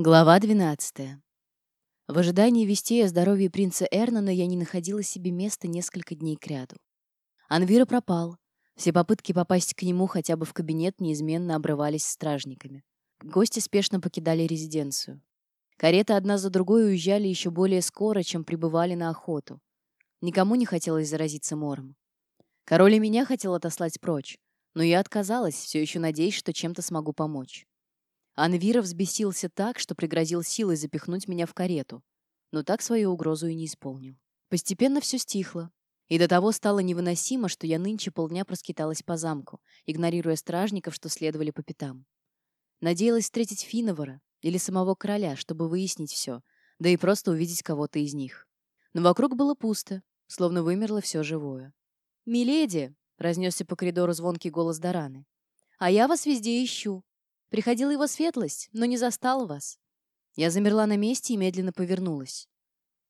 Глава 12. В ожидании вестей о здоровье принца Эрнана я не находила себе места несколько дней кряду. Анвира пропал. Все попытки попасть к нему хотя бы в кабинет неизменно обрывались стражниками. Гости спешно покидали резиденцию. Кареты одна за другой уезжали еще более скоро, чем прибывали на охоту. Никому не хотелось заразиться мором. Король и меня хотел отослать прочь, но я отказалась, все еще надеясь, что чем-то смогу помочь. Анвира взбесился так, что пригрозил силой запихнуть меня в карету, но так свою угрозу и не исполнил. Постепенно все стихло, и до того стало невыносимо, что я нынче полдня проскиталась по замку, игнорируя стражников, что следовали по пятам. Надеялась встретить Финовара или самого короля, чтобы выяснить все, да и просто увидеть кого-то из них. Но вокруг было пусто, словно вымерло все живое. «Миледи!» — разнесся по коридору звонкий голос Дараны. «А я вас везде ищу. Приходила его светлость, но не застал вас. Я замерла на месте и медленно повернулась.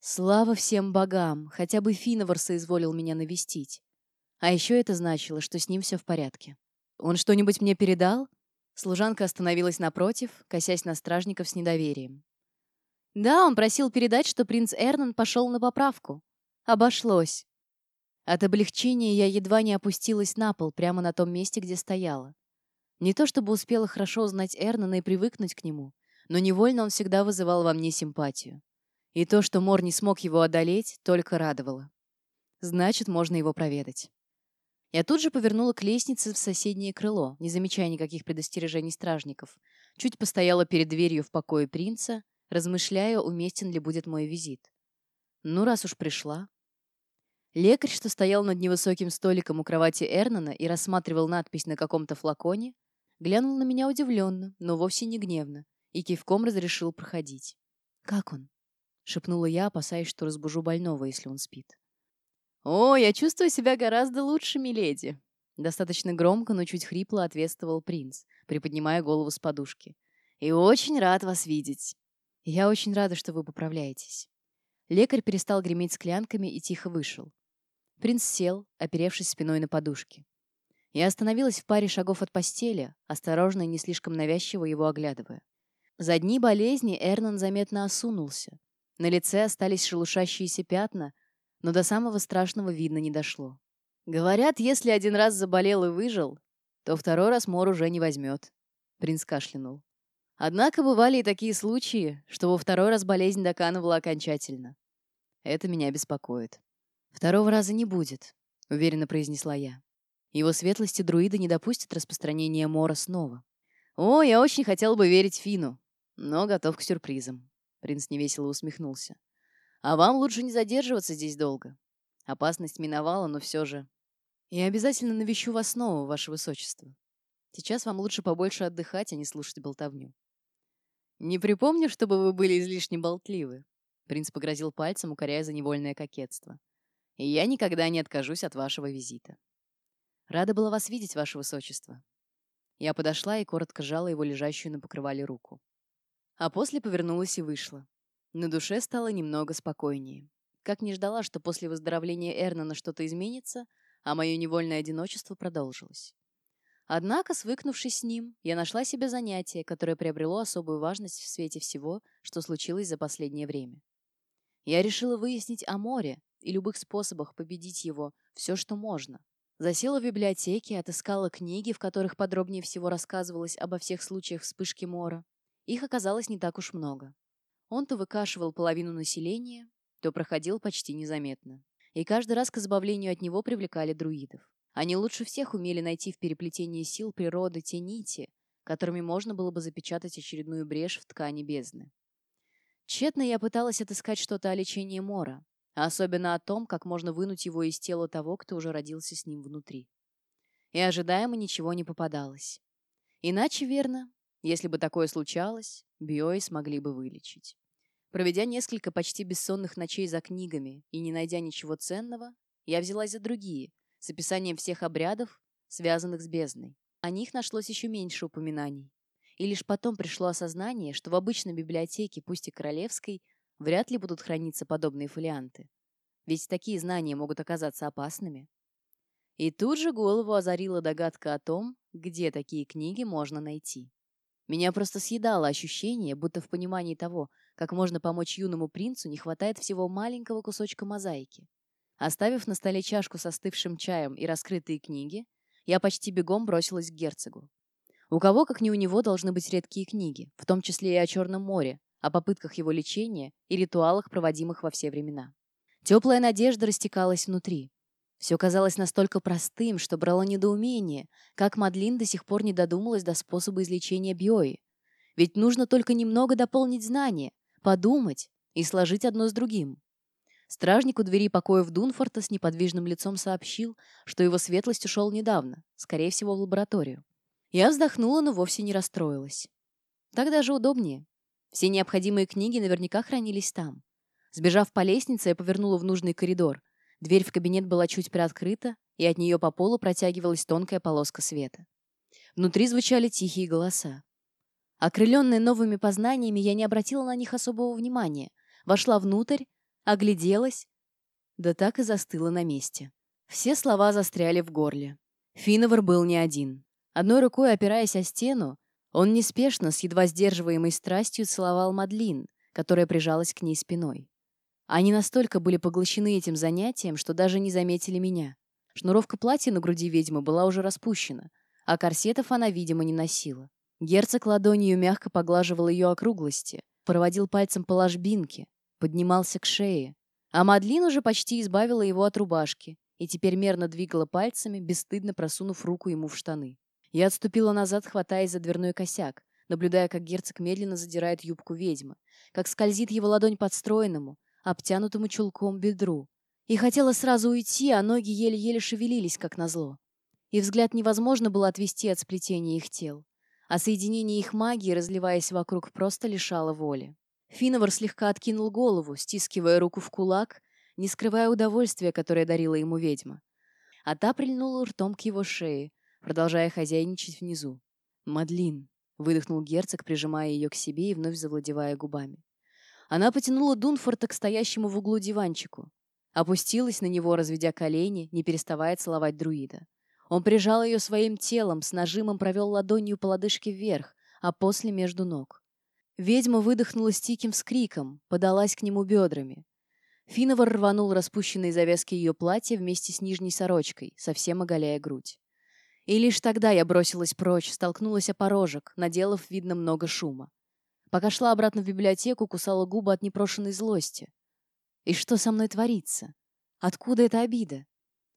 Слава всем богам, хотя бы Финовар соизволил меня навестить. А еще это значило, что с ним все в порядке. Он что-нибудь мне передал? Служанка остановилась напротив, косясь на стражников с недоверием. Да, он просил передать, что принц Эрнан пошел на поправку. Обошлось. От облегчения я едва не опустилась на пол, прямо на том месте, где стояла. Не то чтобы успела хорошо узнать Эрнана и привыкнуть к нему, но невольно он всегда вызывал во мне симпатию. И то, что Мор не смог его одолеть, только радовало. Значит, можно его проведать. Я тут же повернула к лестнице в соседнее крыло, не замечая никаких предостережений стражников. Чуть постояла перед дверью в покое принца, размышляя, уместен ли будет мой визит. Ну, раз уж пришла. Лекарь, что стоял над невысоким столиком у кровати Эрнана и рассматривал надпись на каком-то флаконе, Глянул на меня удивленно, но вовсе не гневно, и кивком разрешил проходить. «Как он?» — шепнула я, опасаясь, что разбужу больного, если он спит. «О, я чувствую себя гораздо лучше, миледи!» Достаточно громко, но чуть хрипло ответствовал принц, приподнимая голову с подушки. «И очень рад вас видеть!» «Я очень рада, что вы поправляетесь». Лекарь перестал греметь склянками и тихо вышел. Принц сел, оперевшись спиной на подушке. Я остановилась в паре шагов от постели, осторожно и не слишком навязчиво его оглядывая. За дни болезни Эрнан заметно осунулся. На лице остались шелушащиеся пятна, но до самого страшного видно не дошло. Говорят, если один раз заболел и выжил, то второй раз мор уже не возьмет. Принц кашлянул. Однако бывали и такие случаи, что во второй раз болезнь доканывала окончательно. Это меня беспокоит. «Второго раза не будет», — уверенно произнесла я. Его светлости друиды не допустят распространения Мора снова. «О, я очень хотел бы верить Фину, но готов к сюрпризам», — принц невесело усмехнулся. «А вам лучше не задерживаться здесь долго. Опасность миновала, но все же. Я обязательно навещу вас снова, ваше высочество. Сейчас вам лучше побольше отдыхать, а не слушать болтовню». «Не припомню, чтобы вы были излишне болтливы», — принц погрозил пальцем, укоряя за невольное кокетство. «И я никогда не откажусь от вашего визита». Рада была вас видеть, ваше высочество. Я подошла и коротко сжала его лежащую на покрывале руку. А после повернулась и вышла. На душе стало немного спокойнее. Как не ждала, что после выздоровления Эрнана что-то изменится, а мое невольное одиночество продолжилось. Однако, свыкнувшись с ним, я нашла себе занятие, которое приобрело особую важность в свете всего, что случилось за последнее время. Я решила выяснить о море и любых способах победить его все, что можно, Засела в библиотеке, отыскала книги, в которых подробнее всего рассказывалось обо всех случаях вспышки мора. Их оказалось не так уж много. Он то выкашивал половину населения, то проходил почти незаметно. И каждый раз к избавлению от него привлекали друидов. Они лучше всех умели найти в переплетении сил природы те нити, которыми можно было бы запечатать очередную брешь в ткани бездны. Тщетно я пыталась отыскать что-то о лечении мора, особенно о том, как можно вынуть его из тела того, кто уже родился с ним внутри. И ожидаемо ничего не попадалось. Иначе, верно, если бы такое случалось, Биои смогли бы вылечить. Проведя несколько почти бессонных ночей за книгами и не найдя ничего ценного, я взялась за другие, с описанием всех обрядов, связанных с бездной. О них нашлось еще меньше упоминаний. И лишь потом пришло осознание, что в обычной библиотеке, пусть и королевской, вряд ли будут храниться подобные фолианты. Ведь такие знания могут оказаться опасными. И тут же голову озарила догадка о том, где такие книги можно найти. Меня просто съедало ощущение, будто в понимании того, как можно помочь юному принцу, не хватает всего маленького кусочка мозаики. Оставив на столе чашку со остывшим чаем и раскрытые книги, я почти бегом бросилась к герцогу. У кого, как не у него, должны быть редкие книги, в том числе и о Черном море, о попытках его лечения и ритуалах, проводимых во все времена. Теплая надежда растекалась внутри. Все казалось настолько простым, что брало недоумение, как Мадлин до сих пор не додумалась до способа излечения Бьои. Ведь нужно только немного дополнить знания, подумать и сложить одно с другим. Стражник у двери покоев Дунфорта с неподвижным лицом сообщил, что его светлость ушел недавно, скорее всего, в лабораторию. Я вздохнула, но вовсе не расстроилась. Так даже удобнее. Все необходимые книги наверняка хранились там. Сбежав по лестнице, я повернула в нужный коридор. Дверь в кабинет была чуть приоткрыта, и от нее по полу протягивалась тонкая полоска света. Внутри звучали тихие голоса. Окрыленная новыми познаниями, я не обратила на них особого внимания. Вошла внутрь, огляделась, да так и застыла на месте. Все слова застряли в горле. Финовар был не один. Одной рукой опираясь о стену, он неспешно, с едва сдерживаемой страстью целовал Мадлин, которая прижалась к ней спиной. Они настолько были поглощены этим занятием, что даже не заметили меня. Шнуровка платья на груди ведьмы была уже распущена, а корсетов она, видимо, не носила. Герцог ладонью мягко поглаживал ее округлости, проводил пальцем по ложбинке, поднимался к шее. А Мадлин уже почти избавила его от рубашки и теперь мерно двигала пальцами, бесстыдно просунув руку ему в штаны. Я отступила назад, хватаясь за дверной косяк, наблюдая, как герцог медленно задирает юбку ведьмы, как скользит его ладонь под стройному, обтянутому чулком бедру. И хотела сразу уйти, а ноги еле-еле шевелились, как назло. И взгляд невозможно было отвести от сплетения их тел а соединение их магии, разливаясь вокруг, просто лишало воли. Финовар слегка откинул голову, стискивая руку в кулак, не скрывая удовольствия, которое дарила ему ведьма. А та прильнула ртом к его шее, продолжая хозяйничать внизу. «Мадлин», — выдохнул герцог, прижимая ее к себе и вновь завладевая губами. Она потянула Дунфорта к стоящему в углу диванчику. Опустилась на него, разведя колени, не переставая целовать друида. Он прижал ее своим телом, с нажимом провел ладонью по лодыжке вверх, а после между ног. Ведьма выдохнула с тиким скриком, подалась к нему бедрами. Финовар рванул распущенные завязки ее платья вместе с нижней сорочкой, совсем оголяя грудь. И лишь тогда я бросилась прочь, столкнулась о порожек, наделав, видно, много шума. Пока шла обратно в библиотеку, кусала губы от непрошенной злости. И что со мной творится? Откуда эта обида?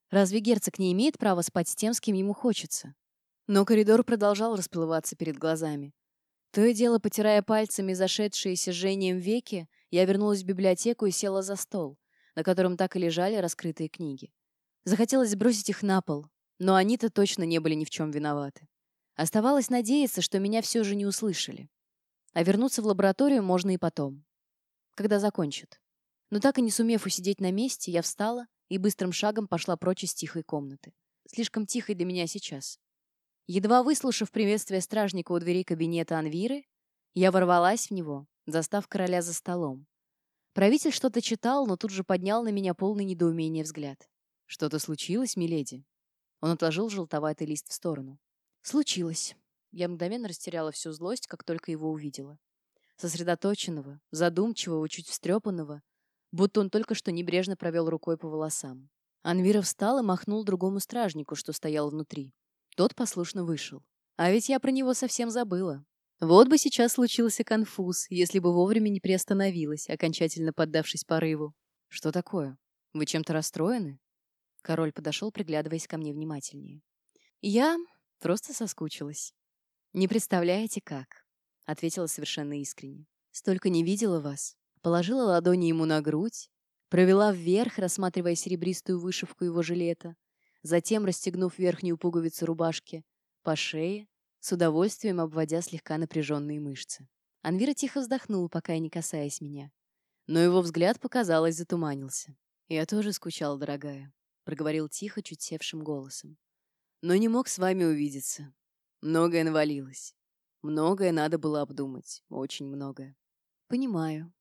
Разве герцог не имеет права спать с тем, с кем ему хочется? Но коридор продолжал расплываться перед глазами. То и дело, потирая пальцами зашедшиеся жжением веки, я вернулась в библиотеку и села за стол, на котором так и лежали раскрытые книги. Захотелось сбросить их на пол, но они-то точно не были ни в чем виноваты. Оставалось надеяться, что меня все же не услышали. А вернуться в лабораторию можно и потом, когда закончат. Но так и не сумев усидеть на месте, я встала и быстрым шагом пошла прочь из тихой комнаты. Слишком тихой для меня сейчас. Едва выслушав приветствие стражника у двери кабинета Анвиры, я ворвалась в него, застав короля за столом. Правитель что-то читал, но тут же поднял на меня полный недоумения взгляд. «Что-то случилось, миледи?» Он отложил желтоватый лист в сторону. «Случилось». Я мгновенно растеряла всю злость, как только его увидела. Сосредоточенного, задумчивого, чуть встрепанного, будто он только что небрежно провел рукой по волосам. Анвира встал и махнул другому стражнику, что стоял внутри. Тот послушно вышел. А ведь я про него совсем забыла. Вот бы сейчас случился конфуз, если бы вовремя не приостановилась, окончательно поддавшись порыву. Что такое? Вы чем-то расстроены? Король подошел, приглядываясь ко мне внимательнее. Я просто соскучилась. Не представляете, как? Ответила совершенно искренне. Столько не видела вас. Положила ладони ему на грудь, провела вверх, рассматривая серебристую вышивку его жилета, затем, расстегнув верхнюю пуговицу рубашки, по шее, с удовольствием обводя слегка напряженные мышцы. Анвира тихо вздохнул, пока не касаясь меня. Но его взгляд, показалось, затуманился. «Я тоже скучал, дорогая», — проговорил тихо, чуть севшим голосом. «Но не мог с вами увидеться. Многое навалилось. Многое надо было обдумать. Очень многое». «Понимаю»,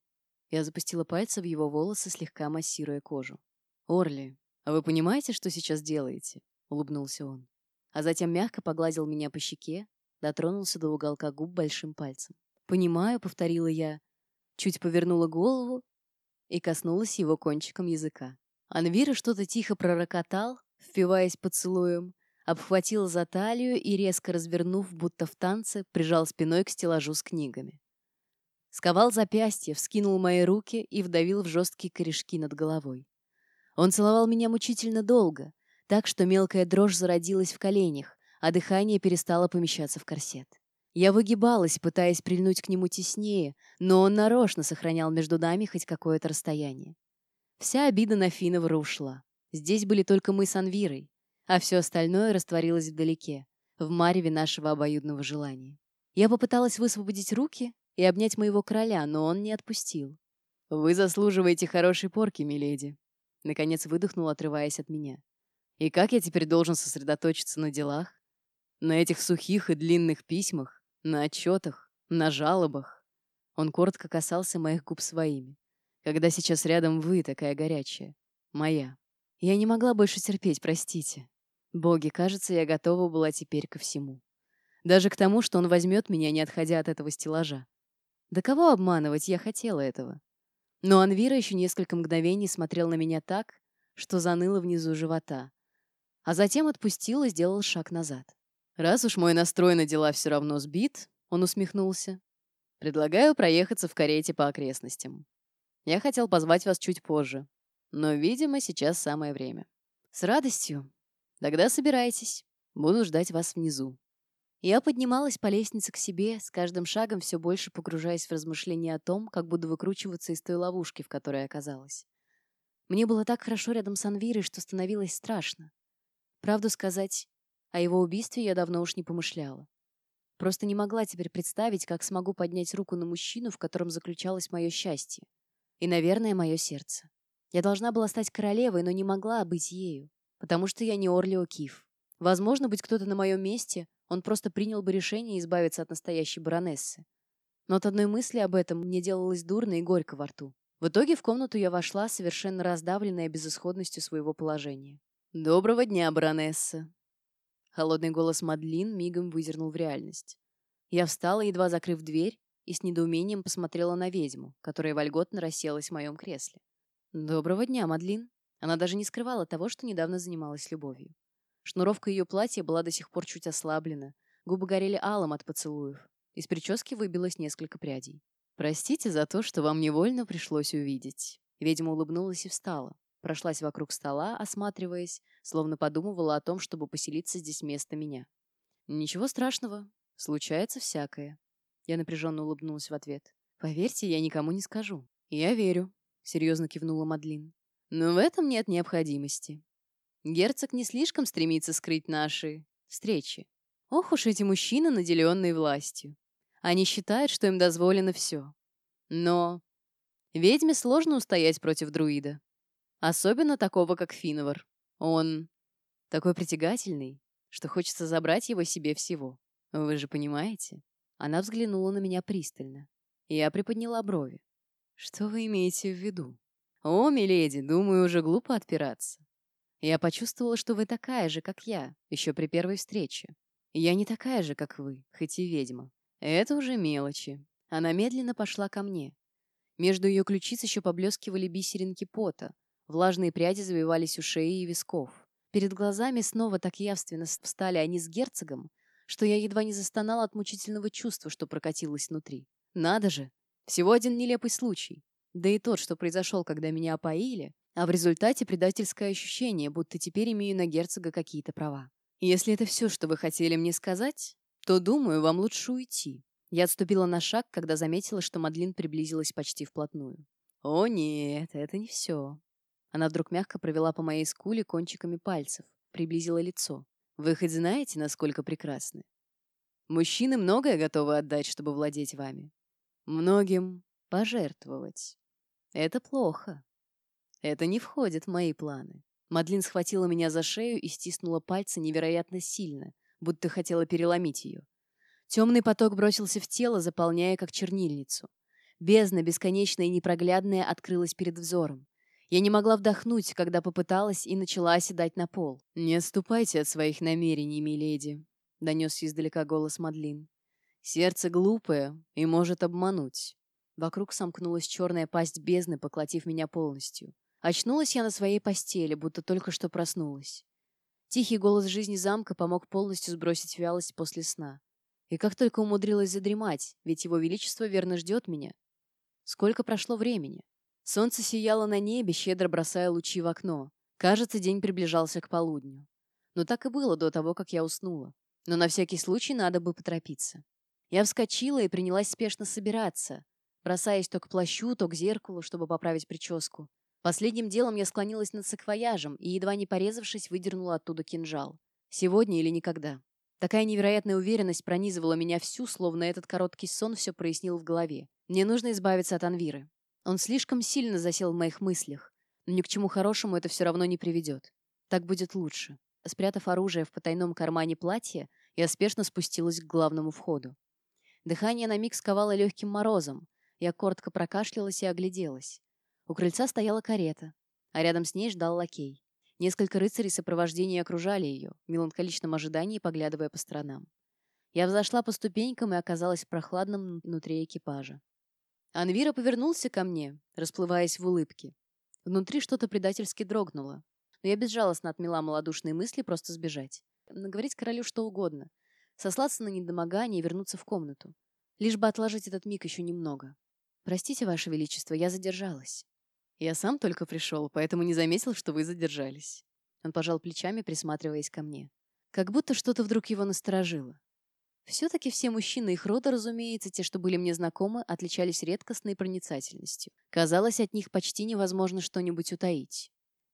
я запустила пальцы в его волосы, слегка массируя кожу. «Орли, а вы понимаете, что сейчас делаете?» — улыбнулся он. А затем мягко погладил меня по щеке, дотронулся до уголка губ большим пальцем. «Понимаю», — повторила я, чуть повернула голову и коснулась его кончиком языка. Анвира что-то тихо пророкотал, впиваясь поцелуем, обхватил за талию и, резко развернув, будто в танце, прижал спиной к стеллажу с книгами. Сковал запястье, вскинул мои руки и вдавил в жесткие корешки над головой. Он целовал меня мучительно долго, так что мелкая дрожь зародилась в коленях, а дыхание перестало помещаться в корсет. Я выгибалась, пытаясь прильнуть к нему теснее, но он нарочно сохранял между нами хоть какое-то расстояние. Вся обида на Финовара ушла. Здесь были только мы с Анвирой, а все остальное растворилось вдалеке, в мареве нашего обоюдного желания. Я попыталась высвободить руки и обнять моего короля, но он не отпустил. «Вы заслуживаете хорошей порки, миледи», — наконец выдохнул, отрываясь от меня. «И как я теперь должен сосредоточиться на делах? На этих сухих и длинных письмах? На отчетах, на жалобах. Он коротко касался моих губ своими. Когда сейчас рядом вы, такая горячая. Моя. Я не могла больше терпеть, простите. Боги, кажется, я готова была теперь ко всему. Даже к тому, что он возьмет меня, не отходя от этого стеллажа. Да кого обманывать, я хотела этого. Но Анвира еще несколько мгновений смотрел на меня так, что заныло внизу живота. А затем отпустил и сделал шаг назад. «Раз уж мой настрой на дела все равно сбит», — он усмехнулся, «предлагаю проехаться в карете по окрестностям. Я хотел позвать вас чуть позже, но, видимо, сейчас самое время». «С радостью. Тогда собирайтесь. Буду ждать вас внизу». Я поднималась по лестнице к себе, с каждым шагом все больше погружаясь в размышления о том, как буду выкручиваться из той ловушки, в которой оказалась. Мне было так хорошо рядом с Анвирой, что становилось страшно. Правду сказать, о его убийстве я давно уж не помышляла. Просто не могла теперь представить, как смогу поднять руку на мужчину, в котором заключалось мое счастье. И, наверное, мое сердце. Я должна была стать королевой, но не могла быть ею, потому что я не Орлио Киф. Возможно, быть кто-то на моем месте, он просто принял бы решение избавиться от настоящей баронессы. Но от одной мысли об этом мне делалось дурно и горько во рту. В итоге в комнату я вошла, совершенно раздавленная безысходностью своего положения. «Доброго дня, баронесса!» Холодный голос Мадлин мигом выдернул в реальность. Я встала, едва закрыв дверь, и с недоумением посмотрела на ведьму, которая вольготно расселась в моем кресле. «Доброго дня, Мадлин!» Она даже не скрывала того, что недавно занималась любовью. Шнуровка ее платья была до сих пор чуть ослаблена, губы горели алым от поцелуев. Из прически выбилось несколько прядей. «Простите за то, что вам невольно пришлось увидеть». Ведьма улыбнулась и встала. Прошлась вокруг стола, осматриваясь, словно подумывала о том, чтобы поселиться здесь вместо меня. «Ничего страшного. Случается всякое». Я напряженно улыбнулась в ответ. «Поверьте, я никому не скажу». «Я верю», — серьезно кивнула Мадлин. «Но в этом нет необходимости. Герцог не слишком стремится скрыть наши встречи. Ох уж эти мужчины, наделенные властью. Они считают, что им дозволено все. Но ведьме сложно устоять против друида. Особенно такого, как Финовар. Он такой притягательный, что хочется забрать его себе всего. Вы же понимаете? Она взглянула на меня пристально. Я приподняла брови. Что вы имеете в виду? О, миледи, думаю, уже глупо отпираться. Я почувствовала, что вы такая же, как я, еще при первой встрече. Я не такая же, как вы, хоть и ведьма. Это уже мелочи. Она медленно пошла ко мне. Между ее ключиц еще поблескивали бисеринки пота, Влажные пряди завивались у шеи и висков. Перед глазами снова так явственно встали они с герцогом, что я едва не застонала от мучительного чувства, что прокатилось внутри. Надо же! Всего один нелепый случай. Да и тот, что произошел, когда меня опоили, а в результате предательское ощущение, будто теперь имею на герцога какие-то права. Если это все, что вы хотели мне сказать, то, думаю, вам лучше уйти. Я отступила на шаг, когда заметила, что Мадлин приблизилась почти вплотную. О нет, это не все. Она вдруг мягко провела по моей скуле кончиками пальцев, приблизила лицо. «Вы хоть знаете, насколько прекрасны? Мужчины многое готовы отдать, чтобы владеть вами. Многим пожертвовать. Это плохо. Это не входит в мои планы». Мадлин схватила меня за шею и стиснула пальцы невероятно сильно, будто хотела переломить ее. Темный поток бросился в тело, заполняя как чернильницу. Бездна, бесконечная и непроглядная, открылась перед взором. Я не могла вдохнуть, когда попыталась и начала оседать на пол. «Не отступайте от своих намерений, миледи. — донесся издалека голос Мадлин. «Сердце глупое и может обмануть». Вокруг сомкнулась черная пасть бездны, поглотив меня полностью. Очнулась я на своей постели, будто только что проснулась. Тихий голос жизни замка помог полностью сбросить вялость после сна. И как только умудрилась задремать, ведь его величество верно ждет меня. Сколько прошло времени? Солнце сияло на небе, щедро бросая лучи в окно. Кажется, день приближался к полудню. Но так и было до того, как я уснула. Но на всякий случай надо бы поторопиться. Я вскочила и принялась спешно собираться, бросаясь то к плащу, то к зеркалу, чтобы поправить прическу. Последним делом я склонилась над саквояжем и, едва не порезавшись, выдернула оттуда кинжал. Сегодня или никогда. Такая невероятная уверенность пронизывала меня всю, словно этот короткий сон все прояснил в голове. Мне нужно избавиться от Анвиры. Он слишком сильно засел в моих мыслях, но ни к чему хорошему это все равно не приведет. Так будет лучше. Спрятав оружие в потайном кармане платья, я спешно спустилась к главному входу. Дыхание на миг сковало легким морозом. Я коротко прокашлялась и огляделась. У крыльца стояла карета, а рядом с ней ждал лакей. Несколько рыцарей сопровождения окружали ее, в меланхоличном ожидании поглядывая по сторонам. Я взошла по ступенькам и оказалась в прохладном внутри экипажа. Анвира повернулся ко мне, расплываясь в улыбке. Внутри что-то предательски дрогнуло, но я безжалостно отмела малодушные мысли просто сбежать. Наговорить королю что угодно. Сослаться на недомогание и вернуться в комнату. Лишь бы отложить этот миг еще немного. «Простите, Ваше Величество, я задержалась». «Я сам только пришел, поэтому не заметил, что вы задержались». Он пожал плечами, присматриваясь ко мне. Как будто что-то вдруг его насторожило. Все-таки все мужчины их рода, разумеется, те, что были мне знакомы, отличались редкостной проницательностью. Казалось, от них почти невозможно что-нибудь утаить.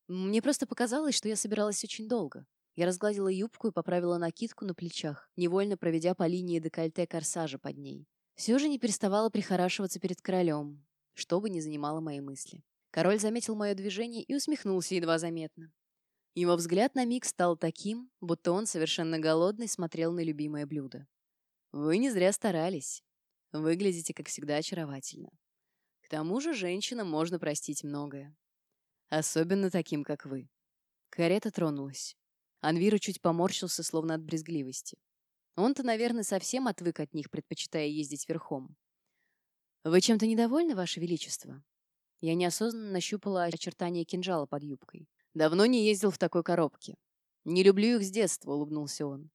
Мне просто показалось, что я собиралась очень долго. Я разгладила юбку и поправила накидку на плечах, невольно проведя по линии декольте корсажа под ней. Все же не переставала прихорашиваться перед королем, что бы ни занимало мои мысли. Король заметил мое движение и усмехнулся едва заметно. Его взгляд на миг стал таким, будто он совершенно голодный смотрел на любимое блюдо. Вы не зря старались. Выглядите, как всегда, очаровательно. К тому же женщинам можно простить многое. Особенно таким, как вы. Карета тронулась. Анвира чуть поморщился, словно от брезгливости. Он-то, наверное, совсем отвык от них, предпочитая ездить верхом. «Вы чем-то недовольны, Ваше Величество?» Я неосознанно нащупала очертания кинжала под юбкой. «Давно не ездил в такой коробке. Не люблю их с детства», — улыбнулся он.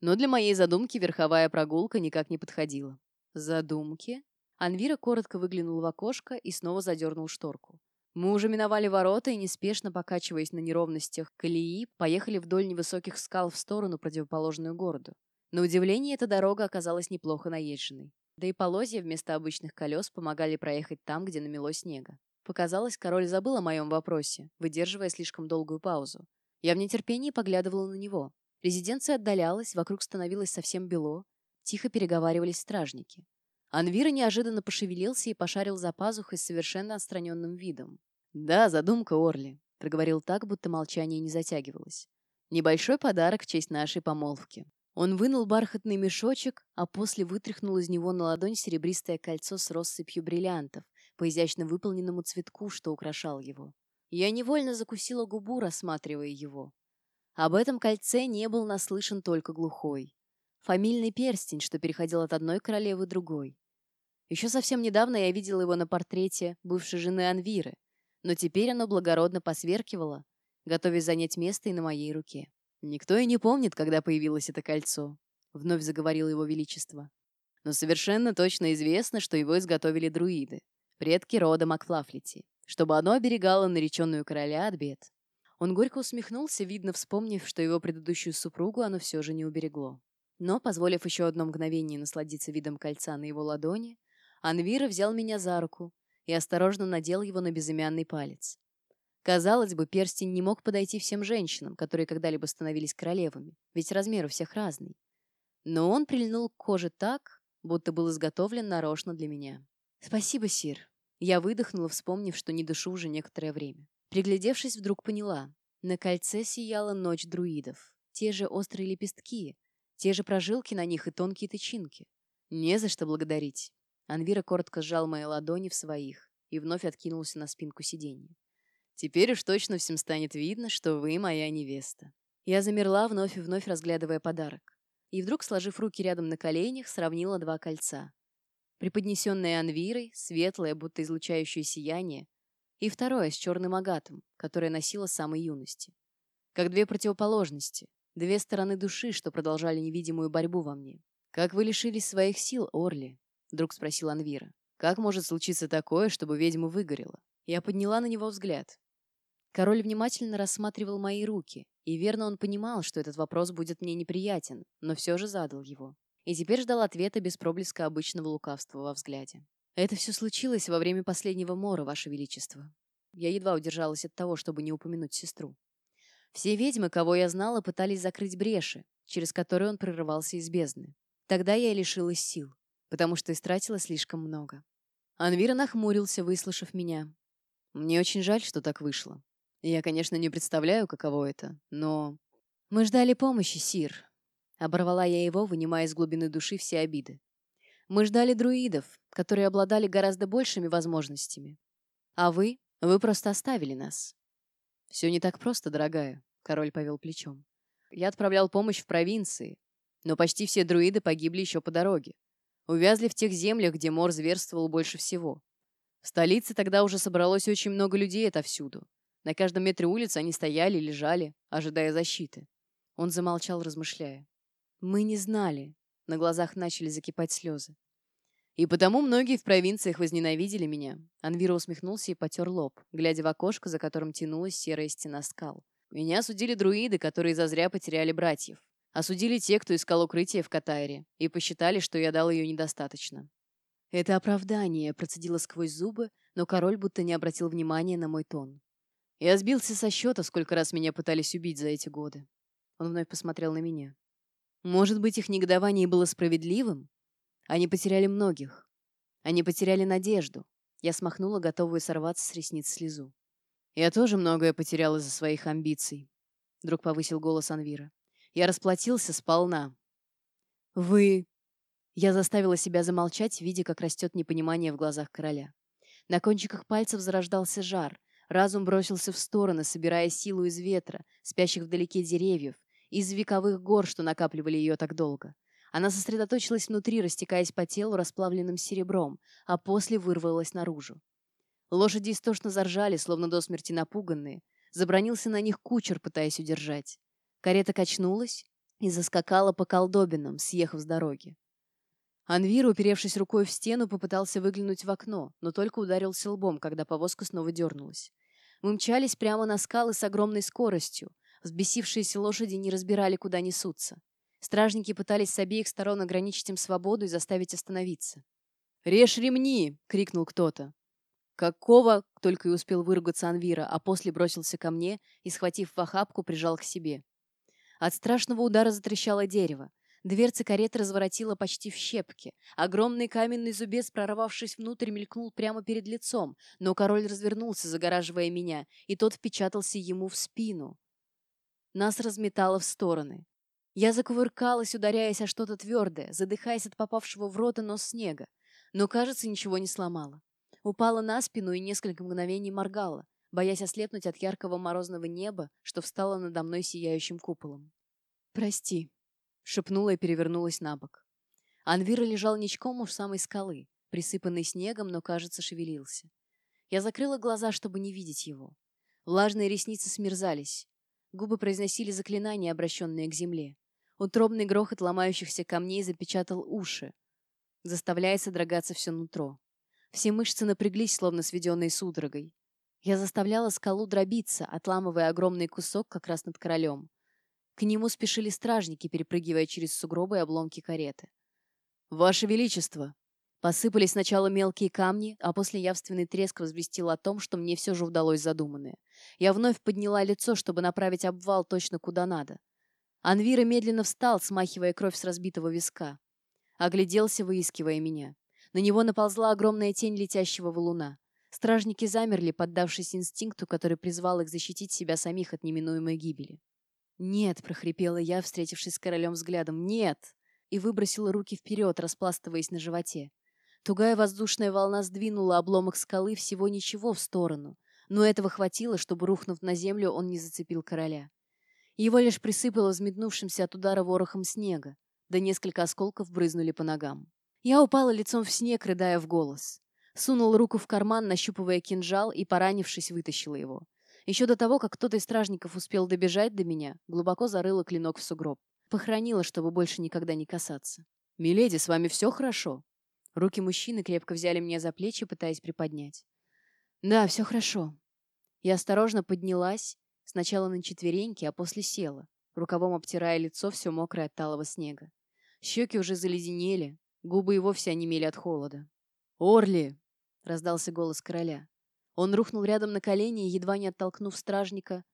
Но для моей задумки верховая прогулка никак не подходила. Задумки? Анвира коротко выглянул в окошко и снова задернул шторку. Мы уже миновали ворота и, неспешно покачиваясь на неровностях колеи, поехали вдоль невысоких скал в сторону, противоположную городу. На удивление, эта дорога оказалась неплохо наезженной. Да и полозья вместо обычных колес помогали проехать там, где намело снега. Показалось, король забыл о моем вопросе, выдерживая слишком долгую паузу. Я в нетерпении поглядывала на него. Резиденция отдалялась, вокруг становилось совсем бело. Тихо переговаривались стражники. Анвира неожиданно пошевелился и пошарил за пазухой с совершенно отстраненным видом. «Да, задумка, Орли», — проговорил так, будто молчание не затягивалось. «Небольшой подарок в честь нашей помолвки». Он вынул бархатный мешочек, а после вытряхнул из него на ладонь серебристое кольцо с россыпью бриллиантов, по изящно выполненному цветку, что украшал его. Я невольно закусила губу, рассматривая его. Об этом кольце не был наслышан только глухой. Фамильный перстень, что переходил от одной королевы другой. Еще совсем недавно я видела его на портрете бывшей жены Анвиры, но теперь оно благородно посверкивало, готовясь занять место и на моей руке. «Никто и не помнит, когда появилось это кольцо», — вновь заговорил его величество. «Но совершенно точно известно, что его изготовили друиды, предки рода Макфлафлити, чтобы оно оберегало нареченную короля от бед. Он горько усмехнулся, видно, вспомнив, что его предыдущую супругу оно все же не уберегло. Но, позволив еще одно мгновение насладиться видом кольца на его ладони, Анвира взял меня за руку и осторожно надел его на безымянный палец. Казалось бы, перстень не мог подойти всем женщинам, которые когда-либо становились королевами, ведь размер у всех разный. Но он прильнул к коже так, будто был изготовлен нарочно для меня. «Спасибо, Сир». Я выдохнула, вспомнив, что не дышу уже некоторое время. Приглядевшись, вдруг поняла. На кольце сияла ночь друидов. Те же острые лепестки, те же прожилки на них и тонкие тычинки. Не за что благодарить. Анвира коротко сжал мои ладони в своих и вновь откинулся на спинку сиденья. Теперь уж точно всем станет видно, что вы моя невеста. Я замерла, вновь и вновь разглядывая подарок. и вдруг, сложив руки рядом на коленях, сравнила два кольца. Преподнесенное Анвирой, светлое, будто излучающее сияние, и второе с черным агатом, которое носила с самой юности. Как две противоположности, две стороны души, что продолжали невидимую борьбу во мне. «Как вы лишились своих сил, Орли?» — вдруг спросил Анвира. «Как может случиться такое, чтобы ведьма выгорела?» Я подняла на него взгляд. Король внимательно рассматривал мои руки, и верно он понимал, что этот вопрос будет мне неприятен, но все же задал его. И теперь ждал ответа без проблеска обычного лукавства во взгляде. «Это все случилось во время последнего мора, Ваше Величество». Я едва удержалась от того, чтобы не упомянуть сестру. Все ведьмы, кого я знала, пытались закрыть бреши, через которые он прорывался из бездны. Тогда я лишилась сил, потому что истратила слишком много. Анвира нахмурился, выслушав меня. «Мне очень жаль, что так вышло. Я, конечно, не представляю, каково это, но... Мы ждали помощи, Сир. Оборвала я его, вынимая из глубины души все обиды. Мы ждали друидов, которые обладали гораздо большими возможностями. А вы? Вы просто оставили нас. Все не так просто, дорогая, король повел плечом. Я отправлял помощь в провинции, но почти все друиды погибли еще по дороге. Увязли в тех землях, где Мор зверствовал больше всего. В столице тогда уже собралось очень много людей отовсюду. На каждом метре улицы они стояли, лежали, ожидая защиты. Он замолчал, размышляя. Мы не знали. На глазах начали закипать слезы. И потому многие в провинциях возненавидели меня. Анвира усмехнулся и потер лоб, глядя в окошко, за которым тянулась серая стена скал. Меня осудили друиды, которые зазря потеряли братьев. Осудили те, кто искал укрытие в Катайре, и посчитали, что я дал ее недостаточно. Это оправдание процедило сквозь зубы, но король будто не обратил внимания на мой тон. Я сбился со счета, сколько раз меня пытались убить за эти годы. Он вновь посмотрел на меня. Может быть, их негодование было справедливым? Они потеряли многих. Они потеряли надежду. Я смахнула, готовую сорваться с ресниц слезу. Я тоже многое потерял из-за своих амбиций. Вдруг повысил голос Анвира. Я расплатился сполна. Вы... Я заставила себя замолчать, видя, как растет непонимание в глазах короля. На кончиках пальцев зарождался жар, Разум бросился в стороны, собирая силу из ветра, спящих вдалеке деревьев, из вековых гор, что накапливали ее так долго. Она сосредоточилась внутри, растекаясь по телу расплавленным серебром, а после вырвалась наружу. Лошади истошно заржали, словно до смерти напуганные. Забронился на них кучер, пытаясь удержать. Карета качнулась и заскакала по колдобинам, съехав с дороги. Анвир, уперевшись рукой в стену, попытался выглянуть в окно, но только ударился лбом, когда повозка снова дернулась. Мы мчались прямо на скалы с огромной скоростью. Взбесившиеся лошади не разбирали, куда несутся. Стражники пытались с обеих сторон ограничить им свободу и заставить остановиться. «Режь ремни!» — крикнул кто-то. «Какого?» — только и успел выругаться Анвира, а после бросился ко мне и, схватив в охапку, прижал к себе. От страшного удара затрещало дерево. Дверцы кареты разворотила почти в щепки. Огромный каменный зубец, прорвавшись внутрь, мелькнул прямо перед лицом, но король развернулся, загораживая меня, и тот впечатался ему в спину. Нас разметало в стороны. Я закувыркалась, ударяясь о что-то твердое, задыхаясь от попавшего в рот и нос снега, но, кажется, ничего не сломала. Упала на спину и несколько мгновений моргала, боясь ослепнуть от яркого морозного неба, что встало надо мной сияющим куполом. «Прости», шепнула и перевернулась на бок. Анвира лежал ничком у самой скалы, присыпанный снегом, но, кажется, шевелился. Я закрыла глаза, чтобы не видеть его. Влажные ресницы смерзались. Губы произносили заклинания, обращенные к земле. Утробный грохот ломающихся камней запечатал уши, заставляя содрогаться все нутро. Все мышцы напряглись, словно сведенные судорогой. Я заставляла скалу дробиться, отламывая огромный кусок как раз над королем. К нему спешили стражники, перепрыгивая через сугробы и обломки кареты. «Ваше Величество!» Посыпались сначала мелкие камни, а после явственный треск возвестил о том, что мне все же удалось задуманное. Я вновь подняла лицо, чтобы направить обвал точно куда надо. Анвира медленно встал, смахивая кровь с разбитого виска. Огляделся, выискивая меня. На него наползла огромная тень летящего валуна. Стражники замерли, поддавшись инстинкту, который призвал их защитить себя самих от неминуемой гибели. «Нет», — прохрипела я, встретившись с королем взглядом, «нет!» и выбросила руки вперед, распластываясь на животе. Тугая воздушная волна сдвинула обломок скалы всего ничего в сторону, но этого хватило, чтобы, рухнув на землю, он не зацепил короля. Его лишь присыпало взметнувшимся от удара ворохом снега. да несколько осколков брызнули по ногам. Я упала лицом в снег, рыдая в голос. Сунул руку в карман, нащупывая кинжал, и, поранившись, вытащила его. Еще до того, как кто-то из стражников успел добежать до меня, глубоко зарыла клинок в сугроб. Похоронила, чтобы больше никогда не касаться. «Миледи, с вами все хорошо?» Руки мужчины крепко взяли меня за плечи, пытаясь приподнять. «Да, все хорошо». Я осторожно поднялась, сначала на четвереньки, а после села, рукавом обтирая лицо, все мокрое от талого снега. Щеки уже заледенели, губы и вовсе онемели от холода. «Орли!» — раздался голос короля. Он рухнул рядом на колени и, едва не оттолкнув стражника,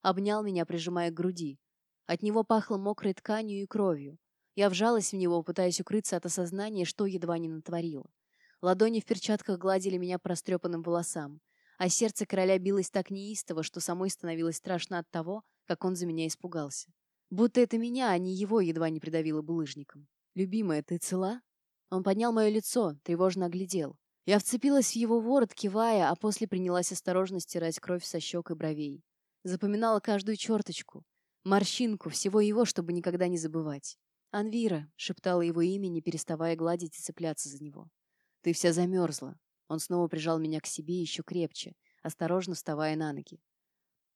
обнял меня, прижимая к груди. От него пахло мокрой тканью и кровью. Я вжалась в него, пытаясь укрыться от осознания, что едва не натворила. Ладони в перчатках гладили меня по растрепанным волосам, а сердце короля билось так неистово, что самой становилось страшно от того, как он за меня испугался. Будто это меня, а не его, едва не придавило булыжником. «Любимая, ты цела?» Он поднял мое лицо, тревожно оглядел. Я вцепилась в его ворот, кивая, а после принялась осторожно стирать кровь со щек и бровей. Запоминала каждую черточку, морщинку, всего его, чтобы никогда не забывать. «Анвира», — шептала его имя, не переставая гладить и цепляться за него. «Ты вся замерзла». Он снова прижал меня к себе еще крепче, осторожно вставая на ноги.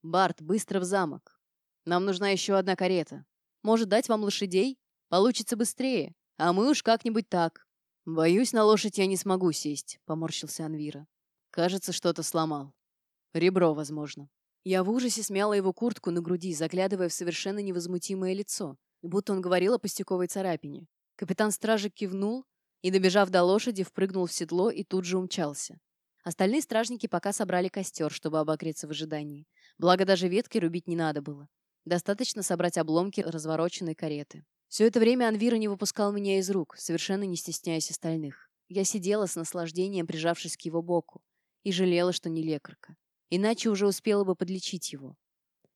«Барт, быстро в замок. Нам нужна еще одна карета. Может, дать вам лошадей? Получится быстрее. А мы уж как-нибудь так. «Боюсь, на лошадь я не смогу сесть», — поморщился Анвира. «Кажется, что-то сломал. Ребро, возможно». Я в ужасе смяла его куртку на груди, заглядывая в совершенно невозмутимое лицо, будто он говорил о пустяковой царапине. Капитан стражи кивнул и, добежав до лошади, впрыгнул в седло и тут же умчался. Остальные стражники пока собрали костер, чтобы обогреться в ожидании. Благо, даже ветки рубить не надо было. Достаточно собрать обломки развороченной кареты. Все это время Анвира не выпускал меня из рук, совершенно не стесняясь остальных. Я сидела с наслаждением, прижавшись к его боку, и жалела, что не лекарка. Иначе уже успела бы подлечить его.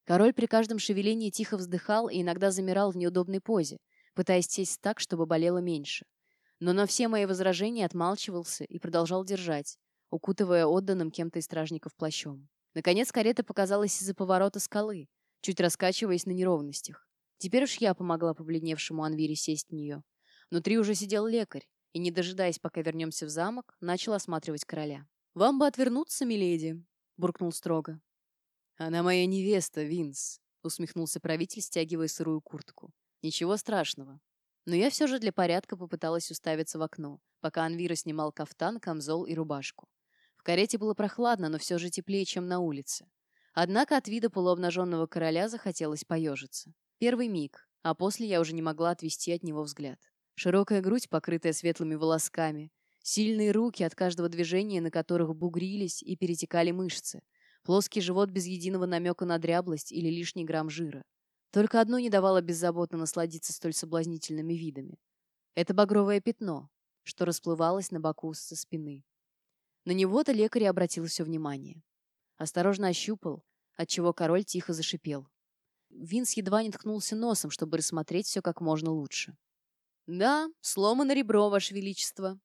Король при каждом шевелении тихо вздыхал и иногда замирал в неудобной позе, пытаясь сесть так, чтобы болело меньше. Но на все мои возражения отмалчивался и продолжал держать, укутывая отданным кем-то из стражников плащом. Наконец карета показалась из-за поворота скалы, чуть раскачиваясь на неровностях. Теперь уж я помогла побледневшему Анвире сесть в нее. Внутри уже сидел лекарь, и, не дожидаясь, пока вернемся в замок, начал осматривать короля. «Вам бы отвернуться, миледи», — буркнул строго. «Она моя невеста, Винс», — усмехнулся правитель, стягивая сырую куртку. «Ничего страшного». Но я все же для порядка попыталась уставиться в окно, пока Анвира снимал кафтан, камзол и рубашку. В карете было прохладно, но все же теплее, чем на улице. Однако от вида полуобнаженного короля захотелось поежиться. Первый миг, а после я уже не могла отвести от него взгляд. Широкая грудь, покрытая светлыми волосками, сильные руки, от каждого движения на которых бугрились и перетекали мышцы, плоский живот без единого намека на дряблость или лишний грамм жира. Только одно не давало беззаботно насладиться столь соблазнительными видами. Это багровое пятно, что расплывалось на боку со спины. На него-то лекарь обратил все внимание. Осторожно ощупал, отчего король тихо зашипел. Винс едва не ткнулся носом, чтобы рассмотреть все как можно лучше. «Да, сломано ребро, Ваше Величество.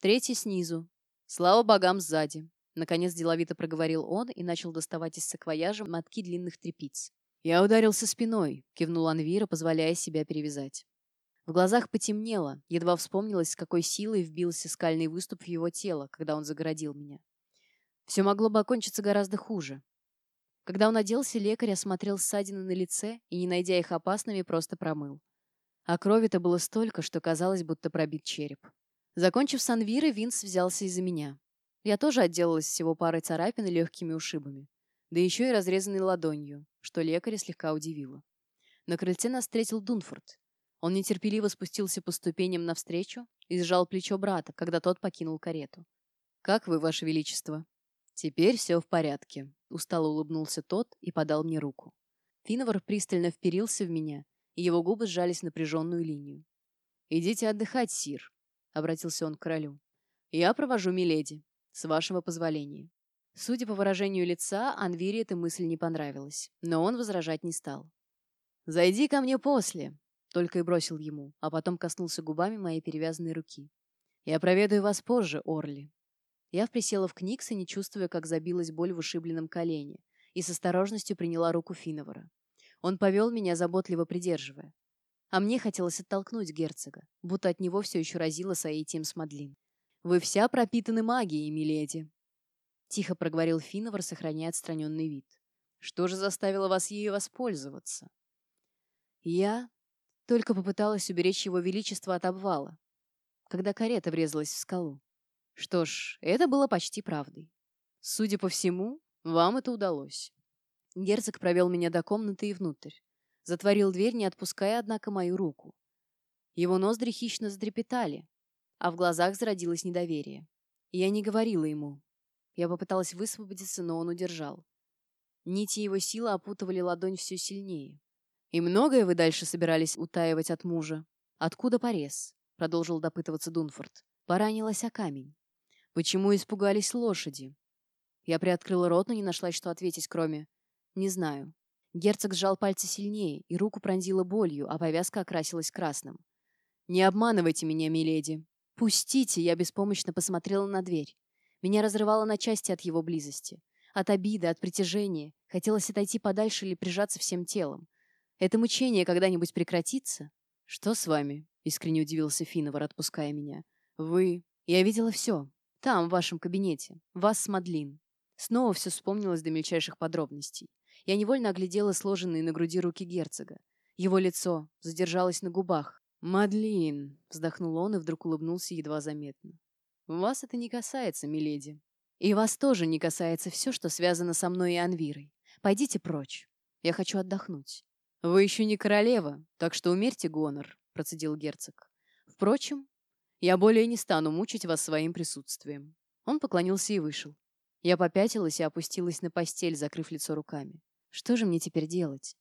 Третье снизу. Слава богам сзади». Наконец деловито проговорил он и начал доставать из саквояжа мотки длинных тряпиц. «Я ударился спиной», — кивнул Анвира, позволяя себя перевязать. В глазах потемнело, едва вспомнилось, с какой силой вбился скальный выступ в его тело, когда он загородил меня. Все могло бы окончиться гораздо хуже. Когда он оделся, лекарь осмотрел ссадины на лице и, не найдя их опасными, просто промыл. А крови-то было столько, что казалось, будто пробит череп. Закончив с Анвирой, Винс взялся из-за меня. Я тоже отделалась всего парой царапин и легкими ушибами. Да еще и разрезанной ладонью, что лекаря слегка удивило. На крыльце нас встретил Дунфорд. Он нетерпеливо спустился по ступеням навстречу и сжал плечо брата, когда тот покинул карету. «Как вы, Ваше Величество?» «Теперь все в порядке», — устало улыбнулся тот и подал мне руку. Финовар пристально вперился в меня, и его губы сжались в напряженную линию. «Идите отдыхать, сир», — обратился он к королю. «Я провожу миледи, с вашего позволения». Судя по выражению лица, Анвире эта мысль не понравилась, но он возражать не стал. «Зайди ко мне после», — только и бросил ему, а потом коснулся губами моей перевязанной руки. «Я проведаю вас позже, Орли. Я присела в книгсе, не чувствуя, как забилась боль в ушибленном колене, и с осторожностью приняла руку Финовара. Он повел меня, заботливо придерживая. А мне хотелось оттолкнуть герцога, будто от него все еще разило соитием с Мадлин. «Вы вся пропитаны магией, миледи», — тихо проговорил Финовар, сохраняя отстраненный вид. «Что же заставило вас ею воспользоваться?» Я только попыталась уберечь его величество от обвала, когда карета врезалась в скалу. Что ж, это было почти правдой. Судя по всему, вам это удалось. Герцог провел меня до комнаты и внутрь. Затворил дверь, не отпуская, однако, мою руку. Его ноздри хищно затрепетали, а в глазах зародилось недоверие. Я не говорила ему. Я попыталась высвободиться, но он удержал. Нити его силы опутывали ладонь все сильнее. «И многое вы дальше собирались утаивать от мужа? Откуда порез?» — продолжил допытываться Дунфорд. «Поранилась о камень. Почему испугались лошади?» Я приоткрыла рот, но не нашла, что ответить, кроме «не знаю». Герцог сжал пальцы сильнее, и руку пронзила болью, а повязка окрасилась красным. «Не обманывайте меня, миледи!» «Пустите!» — я беспомощно посмотрела на дверь. Меня разрывало на части от его близости. От обиды, от притяжения. Хотелось отойти подальше или прижаться всем телом. Это мучение когда-нибудь прекратится? «Что с вами?» — искренне удивился Финовар, отпуская меня. «Вы...» «Я видела все. Там, в вашем кабинете. Вас с Мадлин. Снова все вспомнилось до мельчайших подробностей. Я невольно оглядела сложенные на груди руки герцога. Его лицо задержалось на губах. «Мадлин!» — вздохнул он и вдруг улыбнулся едва заметно. «Вас это не касается, миледи. И вас тоже не касается все, что связано со мной и Анвирой. Пойдите прочь. Я хочу отдохнуть». «Вы еще не королева, так что умерьте гонор», — процедил герцог. «Впрочем, я более не стану мучить вас своим присутствием». Он поклонился и вышел. Я попятилась и опустилась на постель, закрыв лицо руками. Что же мне теперь делать?